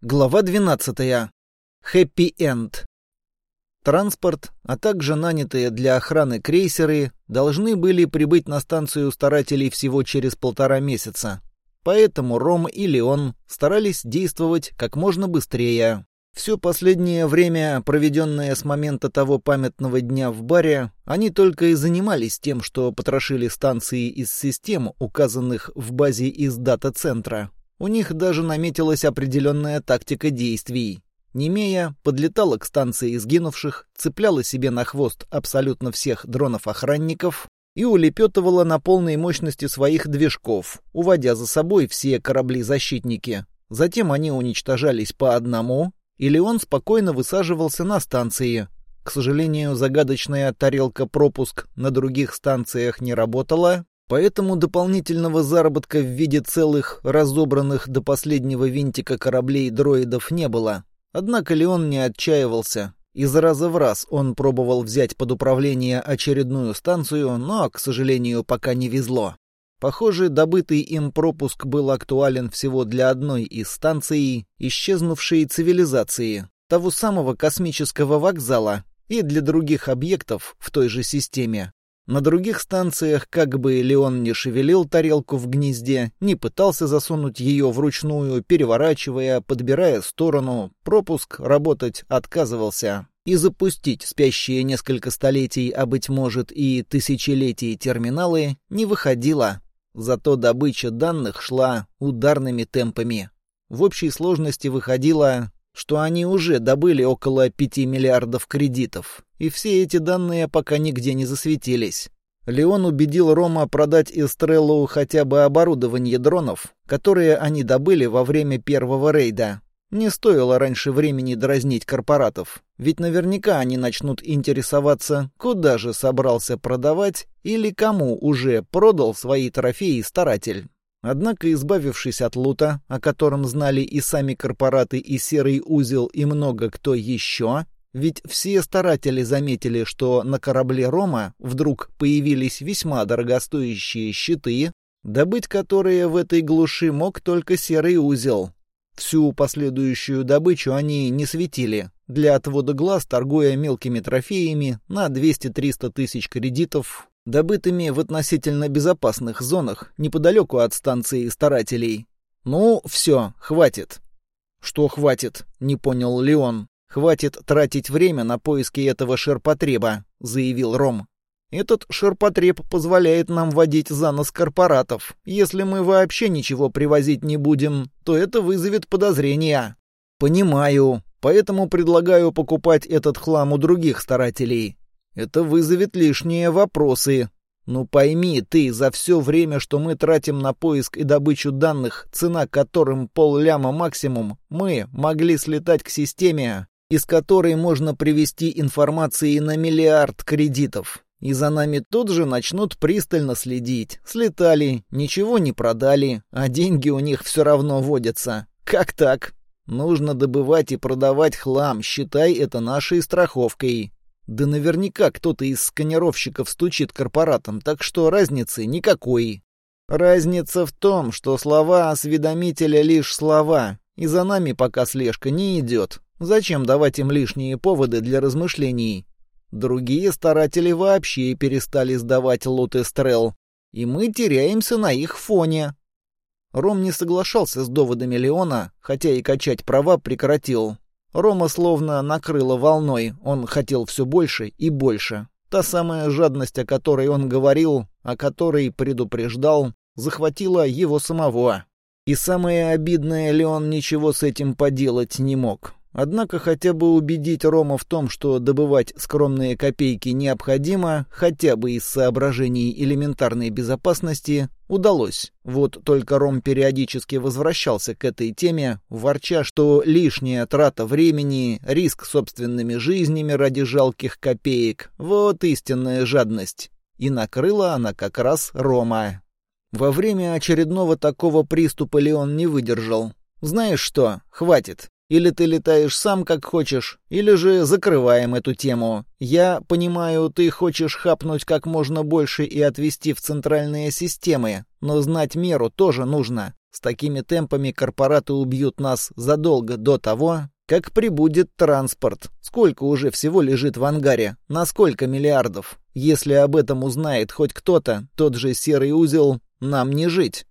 Глава 12. Хэппи-энд. Транспорт, а также нанятые для охраны крейсеры должны были прибыть на станцию старателей всего через полтора месяца. Поэтому Ром и Леон старались действовать как можно быстрее. Все последнее время, проведенное с момента того памятного дня в баре, они только и занимались тем, что потрошили станции из систем, указанных в базе из дата-центра. У них даже наметилась определенная тактика действий. Немея подлетала к станции изгинувших, цепляла себе на хвост абсолютно всех дронов-охранников и улепетывала на полной мощности своих движков, уводя за собой все корабли-защитники. Затем они уничтожались по одному, или он спокойно высаживался на станции. К сожалению, загадочная тарелка-пропуск на других станциях не работала, Поэтому дополнительного заработка в виде целых, разобранных до последнего винтика кораблей дроидов не было. Однако Леон не отчаивался. Из раза в раз он пробовал взять под управление очередную станцию, но, к сожалению, пока не везло. Похоже, добытый им пропуск был актуален всего для одной из станций, исчезнувшей цивилизации, того самого космического вокзала, и для других объектов в той же системе. На других станциях, как бы Леон не шевелил тарелку в гнезде, не пытался засунуть ее вручную, переворачивая, подбирая сторону, пропуск работать отказывался. И запустить спящие несколько столетий, а быть может и тысячелетий терминалы не выходило. Зато добыча данных шла ударными темпами. В общей сложности выходило что они уже добыли около 5 миллиардов кредитов, и все эти данные пока нигде не засветились. Леон убедил Рома продать Эстреллу хотя бы оборудование дронов, которые они добыли во время первого рейда. Не стоило раньше времени дразнить корпоратов, ведь наверняка они начнут интересоваться, куда же собрался продавать или кому уже продал свои трофеи старатель. Однако, избавившись от лута, о котором знали и сами корпораты, и Серый Узел, и много кто еще, ведь все старатели заметили, что на корабле Рома вдруг появились весьма дорогостоящие щиты, добыть которые в этой глуши мог только Серый Узел. Всю последующую добычу они не светили, для отвода глаз торгуя мелкими трофеями на 200-300 тысяч кредитов добытыми в относительно безопасных зонах неподалеку от станции старателей. «Ну, все, хватит». «Что хватит?» — не понял Леон. «Хватит тратить время на поиски этого ширпотреба», — заявил Ром. «Этот ширпотреб позволяет нам водить за нос корпоратов. Если мы вообще ничего привозить не будем, то это вызовет подозрения». «Понимаю. Поэтому предлагаю покупать этот хлам у других старателей. Это вызовет лишние вопросы. Ну пойми ты, за все время, что мы тратим на поиск и добычу данных, цена которым полляма максимум, мы могли слетать к системе, из которой можно привести информации на миллиард кредитов. И за нами тут же начнут пристально следить. Слетали, ничего не продали, а деньги у них все равно водятся. Как так? Нужно добывать и продавать хлам, считай это нашей страховкой. Да наверняка кто-то из сканировщиков стучит корпоратам, так что разницы никакой. Разница в том, что слова осведомителя лишь слова, и за нами пока слежка не идет. Зачем давать им лишние поводы для размышлений? Другие старатели вообще перестали сдавать лут Эстрел, и мы теряемся на их фоне. Ром не соглашался с доводами Леона, хотя и качать права прекратил. Рома словно накрыло волной, он хотел все больше и больше. Та самая жадность, о которой он говорил, о которой предупреждал, захватила его самого. И самое обидное, Леон ничего с этим поделать не мог. Однако хотя бы убедить Рома в том, что добывать скромные копейки необходимо, хотя бы из соображений элементарной безопасности, удалось. Вот только Ром периодически возвращался к этой теме, ворча, что лишняя трата времени, риск собственными жизнями ради жалких копеек — вот истинная жадность. И накрыла она как раз Рома. Во время очередного такого приступа Леон не выдержал. «Знаешь что? Хватит. Или ты летаешь сам как хочешь, или же закрываем эту тему. Я понимаю, ты хочешь хапнуть как можно больше и отвести в центральные системы, но знать меру тоже нужно. С такими темпами корпораты убьют нас задолго до того, как прибудет транспорт. Сколько уже всего лежит в ангаре? На сколько миллиардов? Если об этом узнает хоть кто-то, тот же серый узел, нам не жить.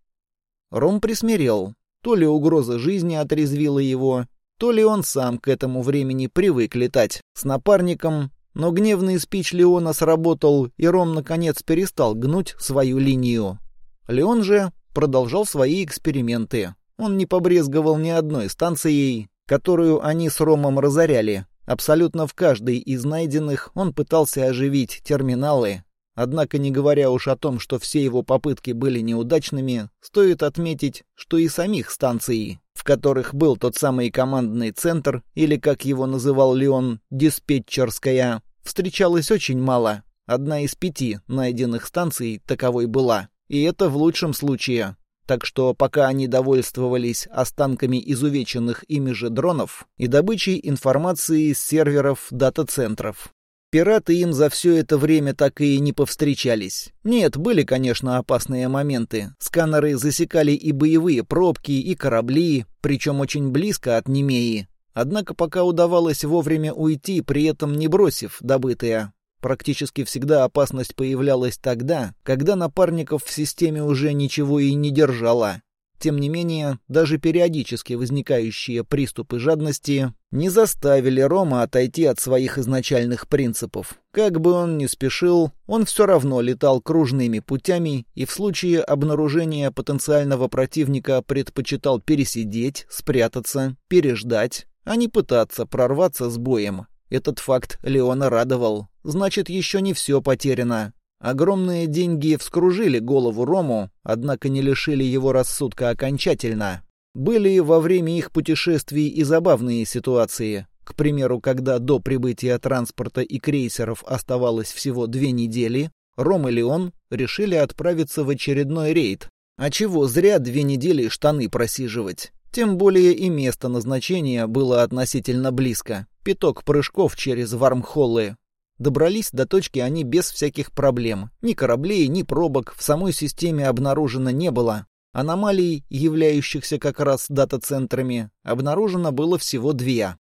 Ром присмирел. То ли угроза жизни отрезвила его, то ли он сам к этому времени привык летать с напарником, но гневный спич Леона сработал, и Ром наконец перестал гнуть свою линию. Леон же продолжал свои эксперименты. Он не побрезговал ни одной станцией, которую они с Ромом разоряли. Абсолютно в каждой из найденных он пытался оживить терминалы, Однако, не говоря уж о том, что все его попытки были неудачными, стоит отметить, что и самих станций, в которых был тот самый командный центр, или, как его называл Леон, диспетчерская, встречалось очень мало. Одна из пяти найденных станций таковой была. И это в лучшем случае. Так что пока они довольствовались останками изувеченных ими же дронов и добычей информации с серверов дата-центров. Пираты им за все это время так и не повстречались. Нет, были, конечно, опасные моменты. Сканеры засекали и боевые пробки, и корабли, причем очень близко от Немеи. Однако пока удавалось вовремя уйти, при этом не бросив добытое. Практически всегда опасность появлялась тогда, когда напарников в системе уже ничего и не держала. Тем не менее, даже периодически возникающие приступы жадности не заставили Рома отойти от своих изначальных принципов. Как бы он ни спешил, он все равно летал кружными путями и в случае обнаружения потенциального противника предпочитал пересидеть, спрятаться, переждать, а не пытаться прорваться с боем. Этот факт Леона радовал. Значит, еще не все потеряно. Огромные деньги вскружили голову Рому, однако не лишили его рассудка окончательно. Были во время их путешествий и забавные ситуации. К примеру, когда до прибытия транспорта и крейсеров оставалось всего две недели, Ром и Леон решили отправиться в очередной рейд. А чего зря две недели штаны просиживать? Тем более и место назначения было относительно близко. Пяток прыжков через вармхоллы. Добрались до точки они без всяких проблем. Ни кораблей, ни пробок в самой системе обнаружено не было. Аномалий, являющихся как раз дата-центрами, обнаружено было всего две.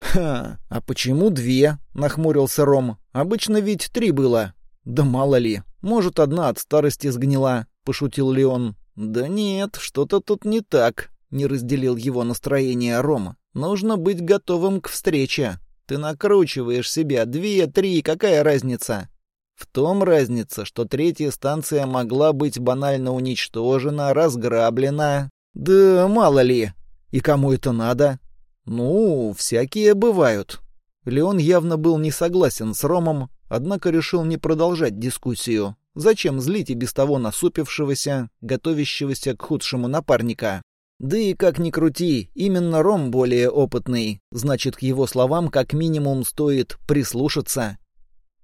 «Ха, а почему две?» — нахмурился Ром. «Обычно ведь три было». «Да мало ли. Может, одна от старости сгнила», — пошутил Леон. «Да нет, что-то тут не так», — не разделил его настроение Рома. «Нужно быть готовым к встрече». Ты накручиваешь себя. Две, три, какая разница? В том разница, что третья станция могла быть банально уничтожена, разграблена. Да мало ли. И кому это надо? Ну, всякие бывают. Леон явно был не согласен с Ромом, однако решил не продолжать дискуссию. Зачем злить и без того насупившегося, готовящегося к худшему напарника? Да и как ни крути, именно Ром более опытный, значит, к его словам как минимум стоит прислушаться.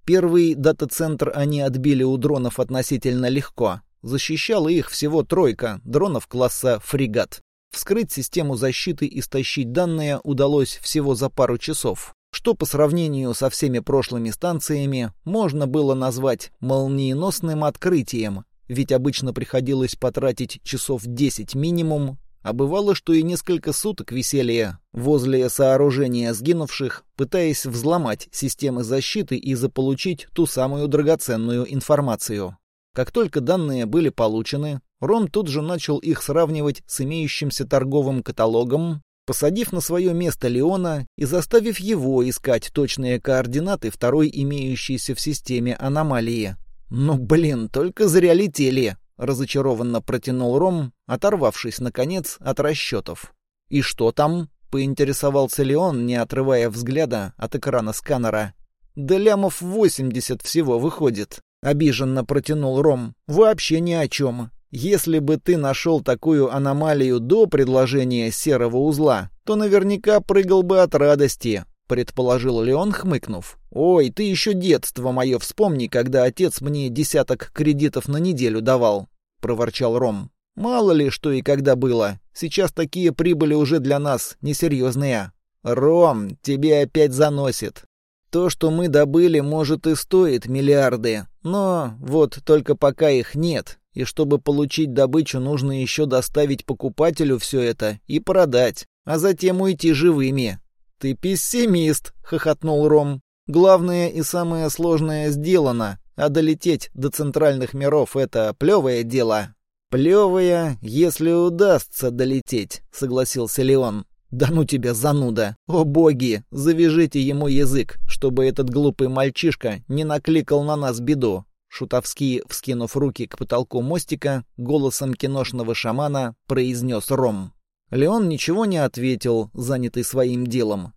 Первый дата-центр они отбили у дронов относительно легко. Защищала их всего тройка, дронов класса «Фрегат». Вскрыть систему защиты и стащить данные удалось всего за пару часов, что по сравнению со всеми прошлыми станциями можно было назвать молниеносным открытием, ведь обычно приходилось потратить часов 10 минимум, а бывало, что и несколько суток висели возле сооружения сгинувших, пытаясь взломать системы защиты и заполучить ту самую драгоценную информацию. Как только данные были получены, Ром тут же начал их сравнивать с имеющимся торговым каталогом, посадив на свое место Леона и заставив его искать точные координаты второй имеющейся в системе аномалии. Ну, блин, только зря летели. — разочарованно протянул Ром, оторвавшись, наконец, от расчетов. «И что там?» — поинтересовался Леон, не отрывая взгляда от экрана сканера. «Да лямов восемьдесят всего выходит», — обиженно протянул Ром. «Вообще ни о чем. Если бы ты нашел такую аномалию до предложения серого узла, то наверняка прыгал бы от радости предположил Леон, хмыкнув. «Ой, ты еще детство мое вспомни, когда отец мне десяток кредитов на неделю давал», — проворчал Ром. «Мало ли, что и когда было. Сейчас такие прибыли уже для нас несерьезные». «Ром, тебе опять заносит. То, что мы добыли, может и стоит миллиарды, но вот только пока их нет. И чтобы получить добычу, нужно еще доставить покупателю все это и продать, а затем уйти живыми. «Ты пессимист», — хохотнул Ром. «Главное и самое сложное сделано, а долететь до центральных миров — это плевое дело». «Плевое, если удастся долететь», — согласился Леон. «Да ну тебя, зануда! О боги! Завяжите ему язык, чтобы этот глупый мальчишка не накликал на нас беду!» Шутовски, вскинув руки к потолку мостика, голосом киношного шамана произнес Ром. Леон ничего не ответил, занятый своим делом.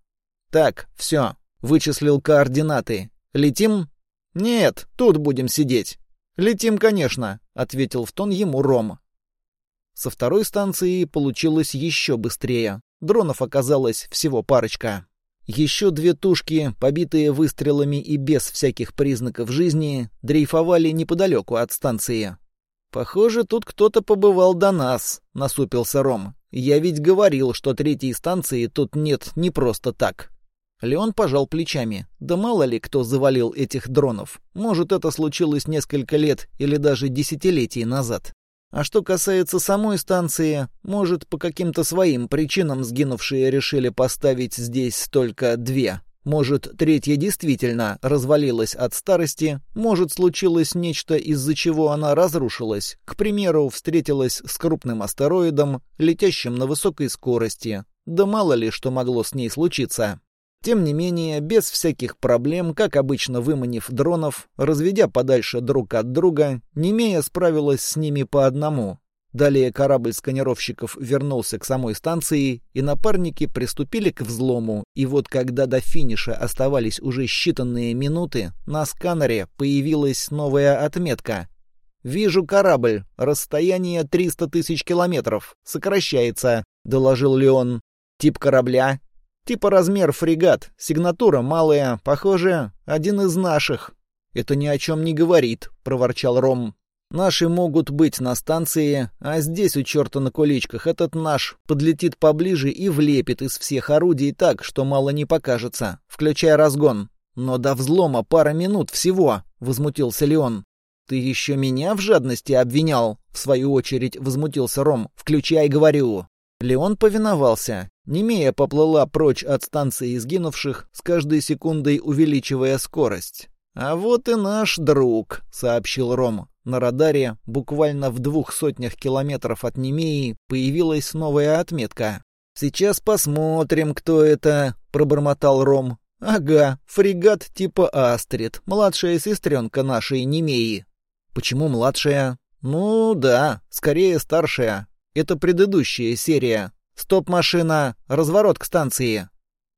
«Так, все. Вычислил координаты. Летим?» «Нет, тут будем сидеть». «Летим, конечно», — ответил в тон ему Ром. Со второй станции получилось еще быстрее. Дронов оказалось всего парочка. Еще две тушки, побитые выстрелами и без всяких признаков жизни, дрейфовали неподалеку от станции. «Похоже, тут кто-то побывал до нас», — насупился Ром. «Я ведь говорил, что третьей станции тут нет не просто так». Леон пожал плечами. Да мало ли кто завалил этих дронов. Может, это случилось несколько лет или даже десятилетий назад. А что касается самой станции, может, по каким-то своим причинам сгинувшие решили поставить здесь только две. Может, третья действительно развалилась от старости, может, случилось нечто, из-за чего она разрушилась. К примеру, встретилась с крупным астероидом, летящим на высокой скорости. Да мало ли, что могло с ней случиться. Тем не менее, без всяких проблем, как обычно выманив дронов, разведя подальше друг от друга, Немея справилась с ними по одному. Далее корабль сканировщиков вернулся к самой станции, и напарники приступили к взлому, и вот когда до финиша оставались уже считанные минуты, на сканере появилась новая отметка. «Вижу корабль. Расстояние 300 тысяч километров. Сокращается», — доложил Леон. «Тип корабля?» «Типа размер фрегат. Сигнатура малая. Похоже, один из наших». «Это ни о чем не говорит», — проворчал Ром. Наши могут быть на станции, а здесь у черта на куличках этот наш подлетит поближе и влепит из всех орудий так, что мало не покажется, включая разгон. Но до взлома пара минут всего, — возмутился Леон. «Ты еще меня в жадности обвинял?» — в свою очередь возмутился Ром. «Включай, говорю». Леон повиновался. Немея поплыла прочь от станции изгинувших, с каждой секундой увеличивая скорость. «А вот и наш друг», — сообщил Ром. На радаре, буквально в двух сотнях километров от Немеи, появилась новая отметка. «Сейчас посмотрим, кто это», — пробормотал Ром. «Ага, фрегат типа «Астрид», младшая сестренка нашей Немеи». «Почему младшая?» «Ну да, скорее старшая. Это предыдущая серия. Стоп-машина, разворот к станции».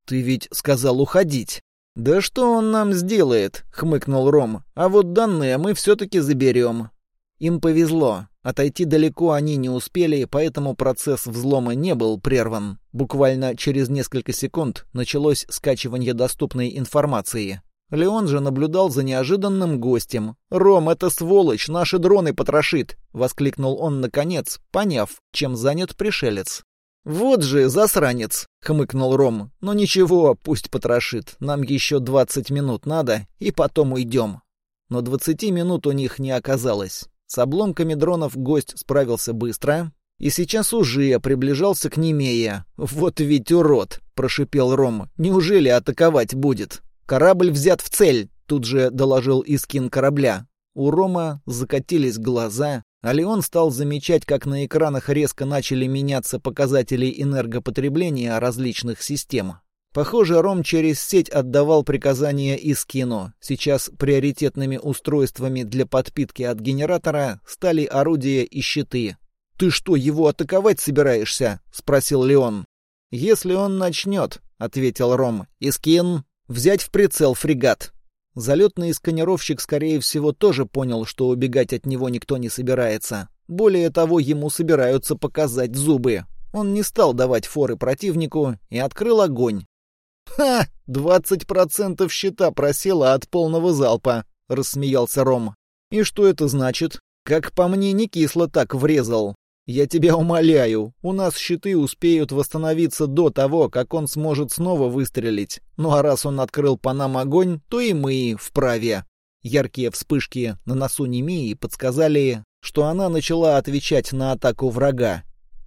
«Ты ведь сказал уходить». «Да что он нам сделает?» — хмыкнул Ром. «А вот данные мы все-таки заберем». Им повезло. Отойти далеко они не успели, поэтому процесс взлома не был прерван. Буквально через несколько секунд началось скачивание доступной информации. Леон же наблюдал за неожиданным гостем. «Ром, это сволочь, наши дроны потрошит!» — воскликнул он наконец, поняв, чем занят пришелец. «Вот же засранец!» — хмыкнул Ром. «Но ничего, пусть потрошит. Нам еще двадцать минут надо, и потом уйдем». Но двадцати минут у них не оказалось. С обломками дронов гость справился быстро, и сейчас уже приближался к Немее. «Вот ведь урод!» — прошипел Ром. «Неужели атаковать будет?» «Корабль взят в цель!» — тут же доложил Искин корабля. У Рома закатились глаза, а Леон стал замечать, как на экранах резко начали меняться показатели энергопотребления различных систем. Похоже, Ром через сеть отдавал приказания из кино. Сейчас приоритетными устройствами для подпитки от генератора стали орудия и щиты. «Ты что, его атаковать собираешься?» — спросил Леон. «Если он начнет», — ответил Ром. «Искин, взять в прицел фрегат. Залетный сканировщик, скорее всего, тоже понял, что убегать от него никто не собирается. Более того, ему собираются показать зубы. Он не стал давать форы противнику и открыл огонь. «Ха! Двадцать процентов щита просело от полного залпа!» — рассмеялся Ром. «И что это значит? Как по мне, не кисло так врезал. Я тебя умоляю, у нас щиты успеют восстановиться до того, как он сможет снова выстрелить. Ну а раз он открыл по нам огонь, то и мы вправе. Яркие вспышки на носу Немии подсказали, что она начала отвечать на атаку врага.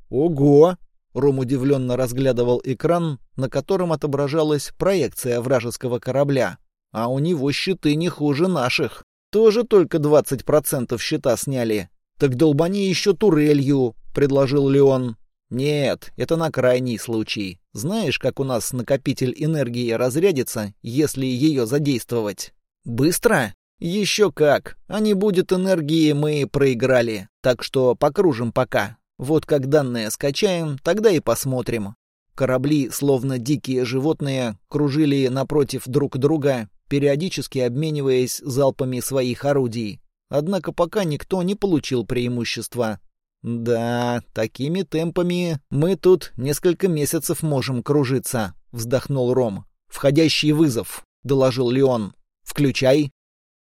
«Ого!» — Ром удивленно разглядывал экран, на котором отображалась проекция вражеского корабля. «А у него щиты не хуже наших. Тоже только 20% щита сняли. Так долбани еще турелью», — предложил Леон. «Нет, это на крайний случай. Знаешь, как у нас накопитель энергии разрядится, если ее задействовать?» «Быстро?» «Еще как. А не будет энергии, мы проиграли. Так что покружим пока. Вот как данные скачаем, тогда и посмотрим». Корабли, словно дикие животные, кружили напротив друг друга, периодически обмениваясь залпами своих орудий. Однако пока никто не получил преимущества. «Да, такими темпами мы тут несколько месяцев можем кружиться», — вздохнул Ром. «Входящий вызов», — доложил Леон. «Включай».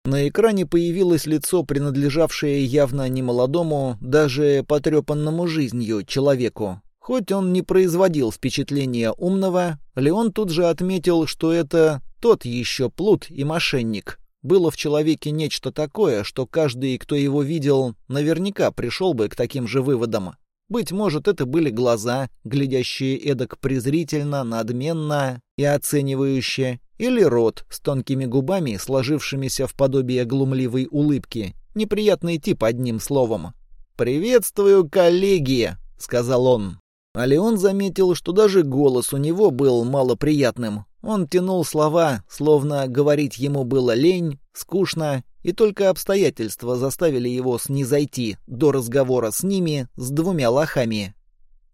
На экране появилось лицо, принадлежавшее явно немолодому, даже потрепанному жизнью человеку. Хоть он не производил впечатления умного, Леон тут же отметил, что это тот еще плут и мошенник, было в человеке нечто такое, что каждый, кто его видел, наверняка пришел бы к таким же выводам. Быть может, это были глаза, глядящие эдак презрительно, надменно и оценивающе, или рот с тонкими губами, сложившимися в подобие глумливой улыбки. Неприятный тип, одним словом. «Приветствую, коллеги!» — сказал он. А Леон заметил, что даже голос у него был малоприятным. Он тянул слова, словно говорить ему было лень, скучно, и только обстоятельства заставили его снизойти до разговора с ними, с двумя лохами.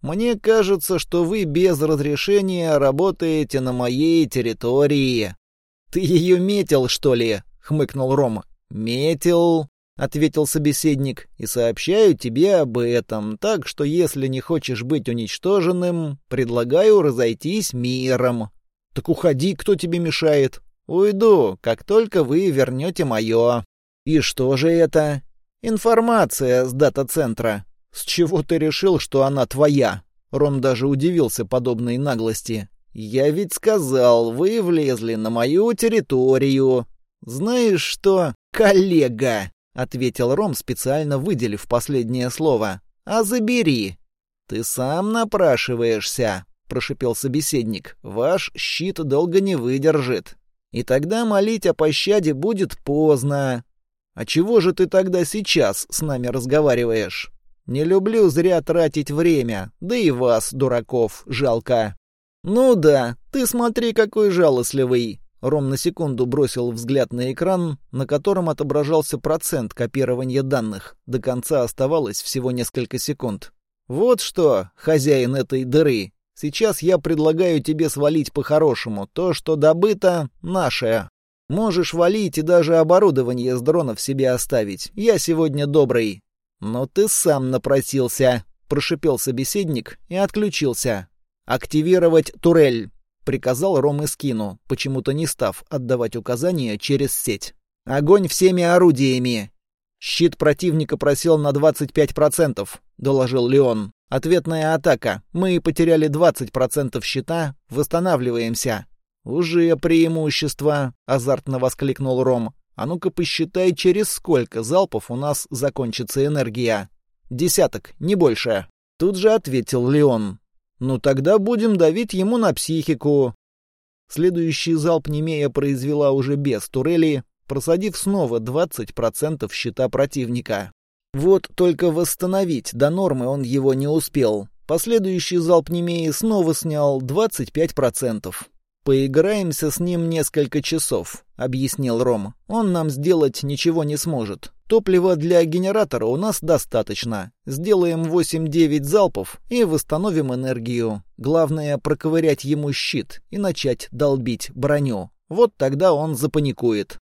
«Мне кажется, что вы без разрешения работаете на моей территории». «Ты ее метил, что ли?» — хмыкнул Ром. «Метил», — ответил собеседник, — «и сообщаю тебе об этом, так что если не хочешь быть уничтоженным, предлагаю разойтись миром». «Так уходи, кто тебе мешает?» «Уйду, как только вы вернете мое». «И что же это?» «Информация с дата-центра». «С чего ты решил, что она твоя?» Ром даже удивился подобной наглости. «Я ведь сказал, вы влезли на мою территорию». «Знаешь что, коллега?» — ответил Ром, специально выделив последнее слово. «А забери». «Ты сам напрашиваешься», прошипел собеседник. «Ваш щит долго не выдержит. И тогда молить о пощаде будет поздно. А чего же ты тогда сейчас с нами разговариваешь? Не люблю зря тратить время, да и вас, дураков, жалко». «Ну да, ты смотри, какой жалостливый!» Ром на секунду бросил взгляд на экран, на котором отображался процент копирования данных. До конца оставалось всего несколько секунд. «Вот что, хозяин этой дыры, Сейчас я предлагаю тебе свалить по-хорошему. То, что добыто, наше. Можешь валить и даже оборудование с дронов себе оставить. Я сегодня добрый. Но ты сам напросился, прошипел собеседник и отключился. Активировать турель, приказал Ром Искину, почему-то не став отдавать указания через сеть. Огонь всеми орудиями. Щит противника просел на 25%, доложил Леон. Ответная атака. Мы потеряли 20% щита, восстанавливаемся. Уже преимущество, азартно воскликнул Ром. А ну-ка посчитай, через сколько залпов у нас закончится энергия. Десяток, не больше. Тут же ответил Леон. Ну тогда будем давить ему на психику. Следующий залп Немея произвела уже без турели, просадив снова 20% щита противника. Вот только восстановить до нормы он его не успел. Последующий залп Немеи снова снял 25%. «Поиграемся с ним несколько часов», — объяснил Ром. «Он нам сделать ничего не сможет. Топлива для генератора у нас достаточно. Сделаем 8-9 залпов и восстановим энергию. Главное — проковырять ему щит и начать долбить броню. Вот тогда он запаникует.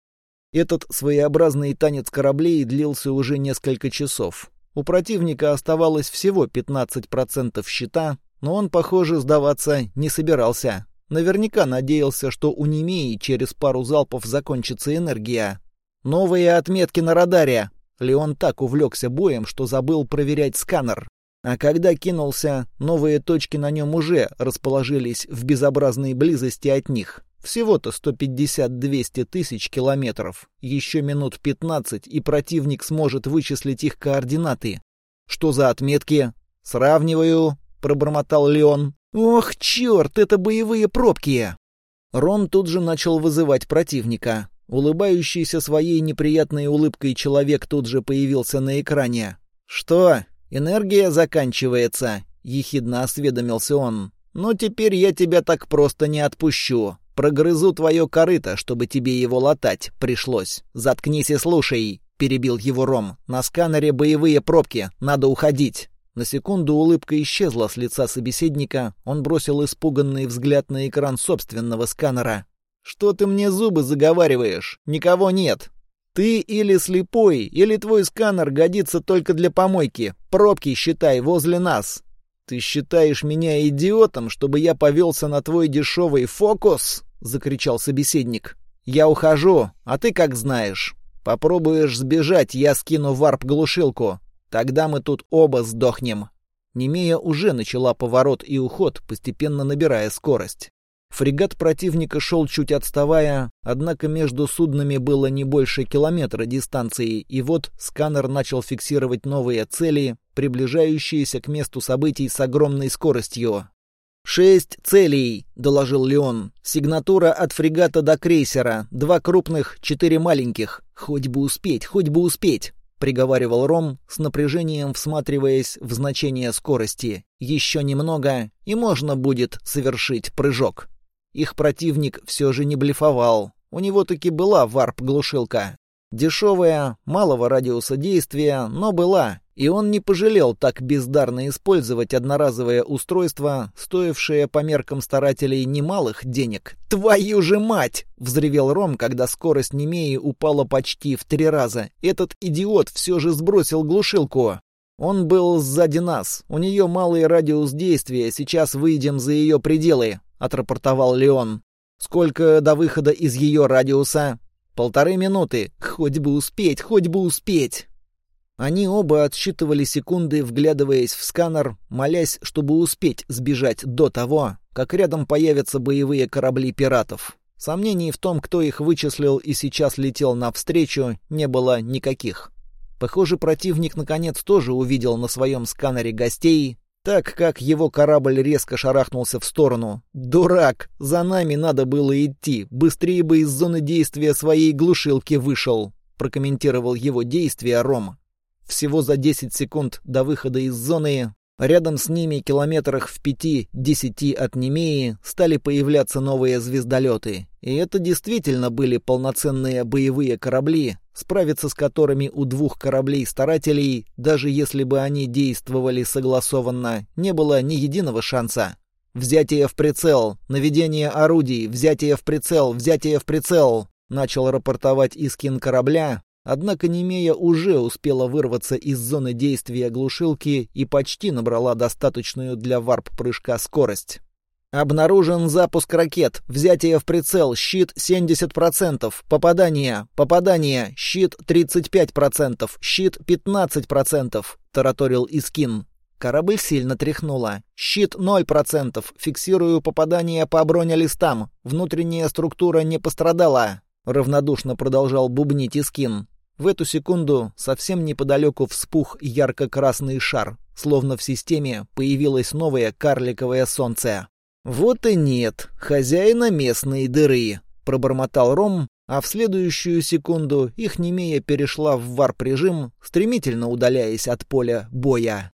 Этот своеобразный танец кораблей длился уже несколько часов. У противника оставалось всего 15% щита, но он, похоже, сдаваться не собирался. Наверняка надеялся, что у Немеи через пару залпов закончится энергия. «Новые отметки на радаре!» Леон так увлекся боем, что забыл проверять сканер. А когда кинулся, новые точки на нем уже расположились в безобразной близости от них. Всего-то 150-200 тысяч километров. Еще минут 15, и противник сможет вычислить их координаты. Что за отметки? Сравниваю, пробормотал Леон. Ох, черт, это боевые пробки! Ром тут же начал вызывать противника. Улыбающийся своей неприятной улыбкой человек тут же появился на экране. «Что? Энергия заканчивается?» — ехидно осведомился он. «Ну, теперь я тебя так просто не отпущу. Прогрызу твое корыто, чтобы тебе его латать пришлось. Заткнись и слушай», — перебил его Ром. «На сканере боевые пробки, надо уходить». На секунду улыбка исчезла с лица собеседника, он бросил испуганный взгляд на экран собственного сканера. «Что ты мне зубы заговариваешь? Никого нет!» «Ты или слепой, или твой сканер годится только для помойки. Пробки, считай, возле нас. Ты считаешь меня идиотом, чтобы я повелся на твой дешевый фокус?» — закричал собеседник. «Я ухожу, а ты как знаешь. Попробуешь сбежать, я скину варп-глушилку. Тогда мы тут оба сдохнем». Немея уже начала поворот и уход, постепенно набирая скорость. Фрегат противника шел чуть отставая, однако между суднами было не больше километра дистанции, и вот сканер начал фиксировать новые цели, приближающиеся к месту событий с огромной скоростью. «Шесть целей», — доложил Леон. «Сигнатура от фрегата до крейсера. Два крупных, четыре маленьких. Хоть бы успеть, хоть бы успеть». — приговаривал Ром, с напряжением всматриваясь в значение скорости. «Еще немного, и можно будет совершить прыжок». Их противник все же не блефовал. У него таки была варп-глушилка. Дешевая, малого радиуса действия, но была. И он не пожалел так бездарно использовать одноразовое устройство, стоившее по меркам старателей немалых денег. «Твою же мать!» — взревел Ром, когда скорость Немеи упала почти в три раза. «Этот идиот все же сбросил глушилку!» Он был сзади нас. У нее малый радиус действия, сейчас выйдем за ее пределы. — отрапортовал Леон. «Сколько до выхода из ее радиуса?» «Полторы минуты. Хоть бы успеть, хоть бы успеть!» Они оба отсчитывали секунды, вглядываясь в сканер, молясь, чтобы успеть сбежать до того, как рядом появятся боевые корабли пиратов. Сомнений в том, кто их вычислил и сейчас летел навстречу, не было никаких. Похоже, противник наконец тоже увидел на своем сканере гостей, так как его корабль резко шарахнулся в сторону. «Дурак! За нами надо было идти! Быстрее бы из зоны действия своей глушилки вышел!» прокомментировал его действия Ром. Всего за 10 секунд до выхода из зоны Рядом с ними, километрах в пяти-десяти от Немеи, стали появляться новые звездолеты. И это действительно были полноценные боевые корабли, справиться с которыми у двух кораблей-старателей, даже если бы они действовали согласованно, не было ни единого шанса. «Взятие в прицел! Наведение орудий! Взятие в прицел! Взятие в прицел!» Начал рапортовать Искин корабля, Однако Немея уже успела вырваться из зоны действия глушилки и почти набрала достаточную для варп-прыжка скорость. Обнаружен запуск ракет. Взятие в прицел. Щит 70%. Попадание. Попадание. Щит 35%. Щит 15%. Тараторил Искин. Корабль сильно тряхнула. Щит 0%. Фиксирую попадание по бронелистам. Внутренняя структура не пострадала. Равнодушно продолжал бубнить Искин. В эту секунду совсем неподалеку вспух ярко-красный шар, словно в системе появилось новое карликовое солнце. «Вот и нет, хозяина местной дыры», — пробормотал Ром, а в следующую секунду их немея перешла в варп-режим, стремительно удаляясь от поля боя.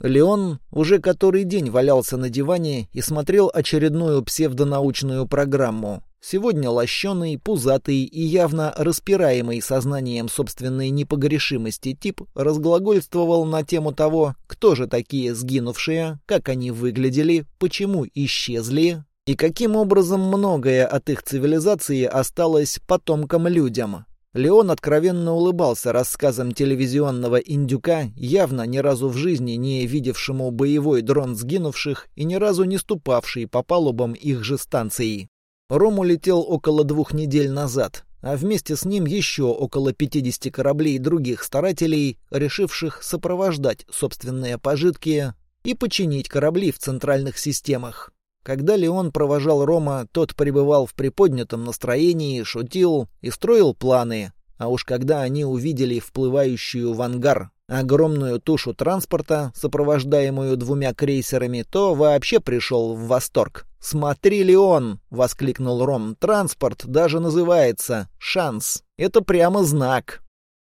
Леон уже который день валялся на диване и смотрел очередную псевдонаучную программу. Сегодня лощеный, пузатый и явно распираемый сознанием собственной непогрешимости тип разглагольствовал на тему того, кто же такие сгинувшие, как они выглядели, почему исчезли и каким образом многое от их цивилизации осталось потомкам людям. Леон откровенно улыбался рассказам телевизионного индюка, явно ни разу в жизни не видевшему боевой дрон сгинувших и ни разу не ступавший по палубам их же станции. Ром улетел около двух недель назад, а вместе с ним еще около 50 кораблей других старателей, решивших сопровождать собственные пожитки и починить корабли в центральных системах. Когда Леон провожал Рома, тот пребывал в приподнятом настроении, шутил и строил планы. А уж когда они увидели вплывающую в ангар огромную тушу транспорта, сопровождаемую двумя крейсерами, то вообще пришел в восторг. «Смотри, Леон!» — воскликнул Ром. «Транспорт даже называется «Шанс». Это прямо знак».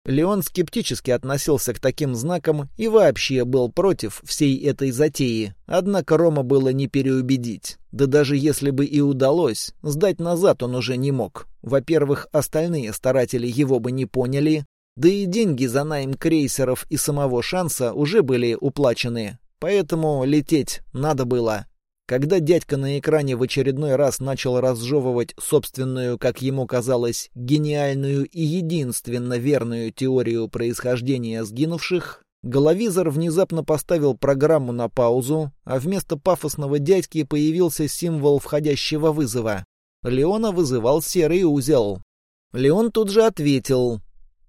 Леон скептически относился к таким знакам и вообще был против всей этой затеи. Однако Рома было не переубедить. Да даже если бы и удалось, сдать назад он уже не мог. Во-первых, остальные старатели его бы не поняли, да и деньги за найм крейсеров и самого шанса уже были уплачены. Поэтому лететь надо было. Когда дядька на экране в очередной раз начал разжевывать собственную, как ему казалось, гениальную и единственно верную теорию происхождения сгинувших, головизор внезапно поставил программу на паузу, а вместо пафосного дядьки появился символ входящего вызова. Леона вызывал серый узел. Леон тут же ответил.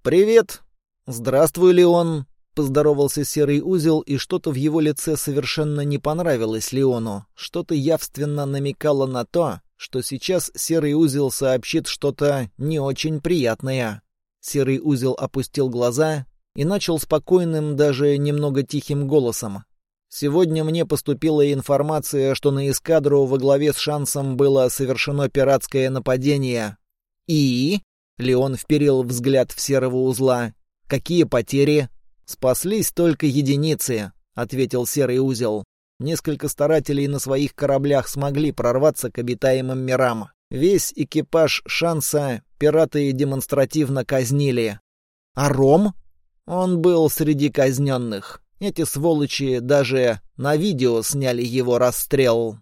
«Привет!» «Здравствуй, Леон!» Поздоровался серый узел, и что-то в его лице совершенно не понравилось Леону. Что-то явственно намекало на то, что сейчас серый узел сообщит что-то не очень приятное. Серый узел опустил глаза и начал спокойным, даже немного тихим голосом. «Сегодня мне поступила информация, что на эскадру во главе с Шансом было совершено пиратское нападение». «И?» — Леон вперил взгляд в серого узла. «Какие потери?» «Спаслись только единицы», — ответил Серый Узел. Несколько старателей на своих кораблях смогли прорваться к обитаемым мирам. Весь экипаж шанса пираты демонстративно казнили. А Ром? Он был среди казненных. Эти сволочи даже на видео сняли его расстрел.